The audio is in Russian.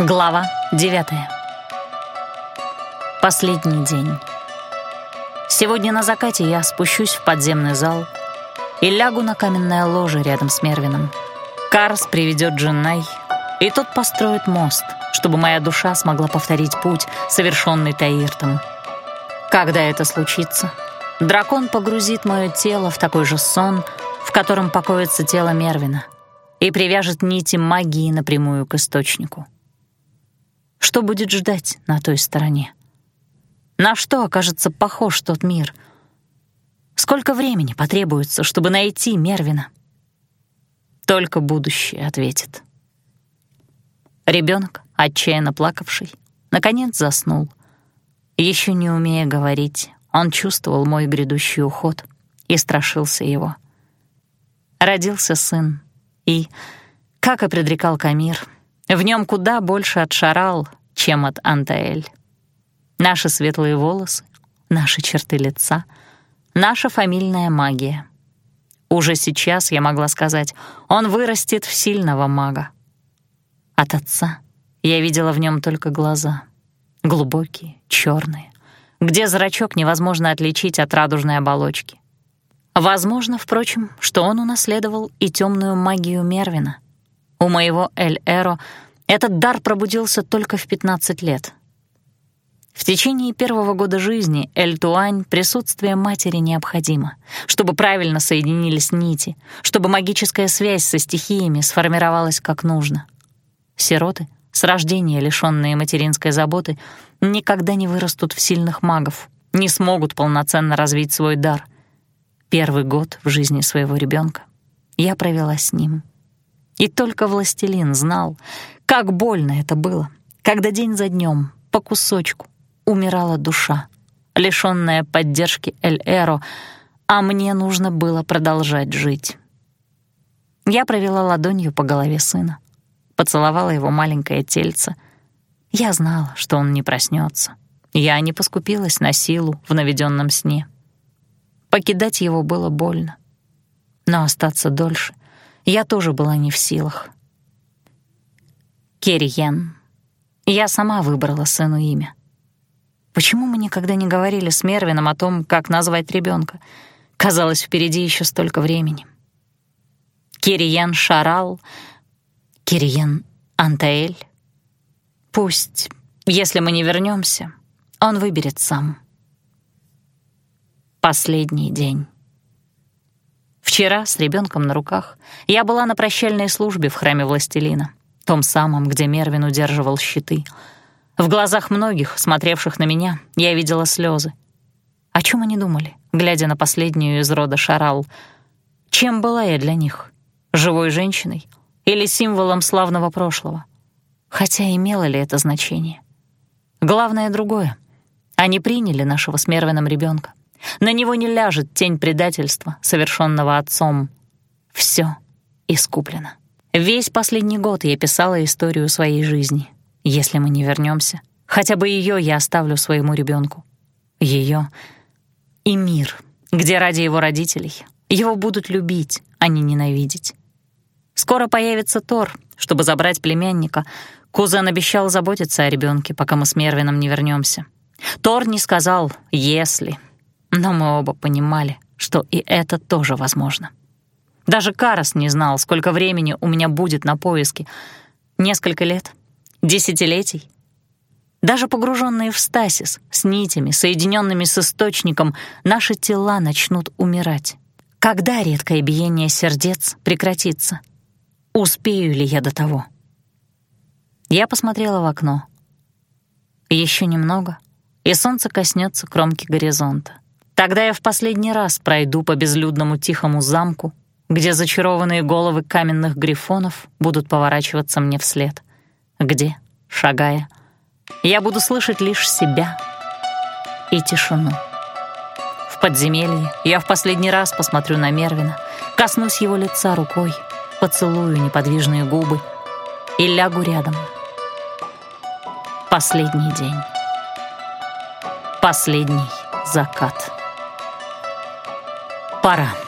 Глава 9. Последний день. Сегодня на закате я спущусь в подземный зал и лягу на каменное ложе рядом с Мервином. Карс приведет Дженнай, и тот построит мост, чтобы моя душа смогла повторить путь, совершенный Таиртом. Когда это случится, дракон погрузит мое тело в такой же сон, в котором покоится тело Мервина, и привяжет нити магии напрямую к источнику. Что будет ждать на той стороне? На что окажется похож тот мир? Сколько времени потребуется, чтобы найти Мервина? Только будущее ответит. Ребенок, отчаянно плакавший, наконец заснул. Еще не умея говорить, он чувствовал мой грядущий уход и страшился его. Родился сын, и, как и предрекал Камир, в нем куда больше от Шарал, чем от Антаэль. Наши светлые волосы, наши черты лица, наша фамильная магия. Уже сейчас я могла сказать, он вырастет в сильного мага. От отца я видела в нем только глаза, глубокие, черные, где зрачок невозможно отличить от радужной оболочки. Возможно, впрочем, что он унаследовал и темную магию Мервина — у моего Эль-Эро этот дар пробудился только в 15 лет. В течение первого года жизни Эль-Туань присутствие матери необходимо, чтобы правильно соединились нити, чтобы магическая связь со стихиями сформировалась как нужно. Сироты, с рождения лишённые материнской заботы, никогда не вырастут в сильных магов, не смогут полноценно развить свой дар. Первый год в жизни своего ребенка я провела с ним — и только властелин знал, как больно это было, когда день за днем, по кусочку, умирала душа, лишённая поддержки Эль-Эро, а мне нужно было продолжать жить. Я провела ладонью по голове сына, поцеловала его маленькое тельце. Я знала, что он не проснется. Я не поскупилась на силу в наведенном сне. Покидать его было больно, но остаться дольше я тоже была не в силах. Керриен. Я сама выбрала сыну имя. Почему мы никогда не говорили с Мервином о том, как назвать ребенка? Казалось, впереди еще столько времени. Кириен Шарал, Кириен Антаэль. Пусть, если мы не вернемся, он выберет сам. Последний день. Вчера с ребенком на руках я была на прощальной службе в храме Властелина, том самом, где Мервин удерживал щиты. В глазах многих, смотревших на меня, я видела слезы. О чем они думали, глядя на последнюю из рода Шарал? Чем была я для них? Живой женщиной или символом славного прошлого? Хотя имело ли это значение? Главное другое. Они приняли нашего с Мервином ребенка. На него не ляжет тень предательства, совершенного отцом. Все искуплено. Весь последний год я писала историю своей жизни. Если мы не вернемся, хотя бы ее я оставлю своему ребенку. Ее и мир, где ради его родителей его будут любить, а не ненавидеть. Скоро появится Тор, чтобы забрать племянника. Кузен обещал заботиться о ребенке, пока мы с Мервином не вернемся. Тор не сказал «если», но мы оба понимали, что и это тоже возможно. Даже Карас не знал, сколько времени у меня будет на поиски. Несколько лет? Десятилетий? Даже погруженные в стасис, с нитями, соединенными с источником, наши тела начнут умирать. Когда редкое биение сердец прекратится? Успею ли я до того? Я посмотрела в окно. Еще немного, и солнце коснется кромки горизонта. Тогда я в последний раз пройду по безлюдному тихому замку, где зачарованные головы каменных грифонов будут поворачиваться мне вслед. Где, шагая, я буду слышать лишь себя и тишину. В подземелье я в последний раз посмотрю на Мервина, коснусь его лица рукой, поцелую неподвижные губы и лягу рядом. Последний день. Последний закат. Пора.